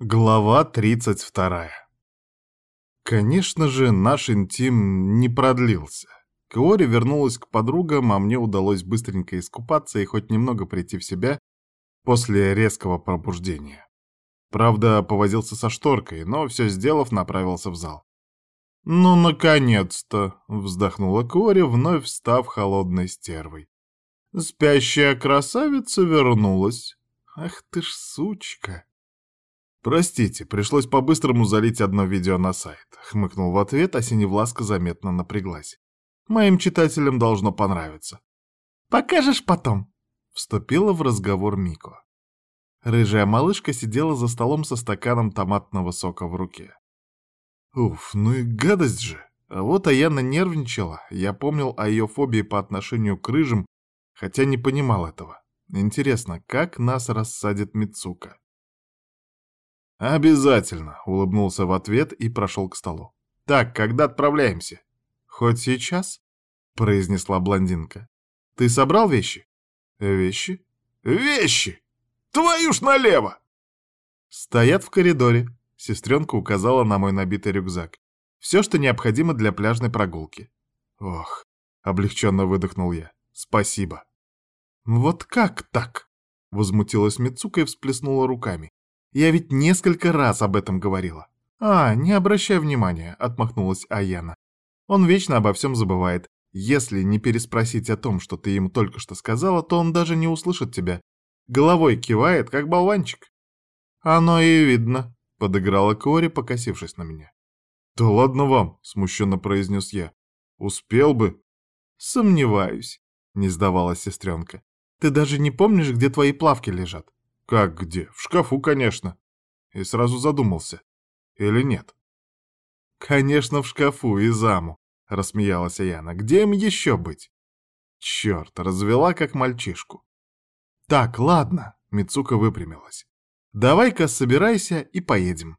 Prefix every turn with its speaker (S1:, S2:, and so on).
S1: Глава 32. Конечно же, наш интим не продлился. Каори вернулась к подругам, а мне удалось быстренько искупаться и хоть немного прийти в себя после резкого пробуждения. Правда, повозился со шторкой, но все сделав, направился в зал. «Ну, наконец-то!» — вздохнула Кори, вновь став холодной стервой. «Спящая красавица вернулась. Ах ты ж сучка!» «Простите, пришлось по-быстрому залить одно видео на сайт», — хмыкнул в ответ, а Синевласка заметно напряглась. «Моим читателям должно понравиться».
S2: «Покажешь потом», —
S1: вступила в разговор Мико. Рыжая малышка сидела за столом со стаканом томатного сока в руке. Уф, ну и гадость же. А вот Аяна нервничала. Я помнил о ее фобии по отношению к рыжим, хотя не понимал этого. Интересно, как нас рассадит Мицука? «Обязательно», — улыбнулся в ответ и прошел к столу. «Так, когда отправляемся?» «Хоть сейчас?» — произнесла блондинка. «Ты собрал вещи?» «Вещи?» «Вещи! Твою ж налево!» «Стоят в коридоре», — сестренка указала на мой набитый рюкзак. «Все, что необходимо для пляжной прогулки». «Ох», — облегченно выдохнул я. «Спасибо». «Вот как так?» — возмутилась Мицука и всплеснула руками. Я ведь несколько раз об этом говорила. А, не обращай внимания, отмахнулась Аяна. Он вечно обо всем забывает. Если не переспросить о том, что ты ему только что сказала, то он даже не услышит тебя. Головой кивает, как болванчик. Оно и видно, подыграла Кори, покосившись на меня. Да ладно вам, смущенно произнес я. Успел бы. Сомневаюсь, не сдавалась сестренка. Ты даже не помнишь, где твои плавки лежат? Как где? В шкафу, конечно. И сразу задумался. Или нет? Конечно, в шкафу и заму, рассмеялась Яна. Где им еще быть? Черт, развела как мальчишку. Так, ладно, Мицука выпрямилась. Давай-ка собирайся и поедем.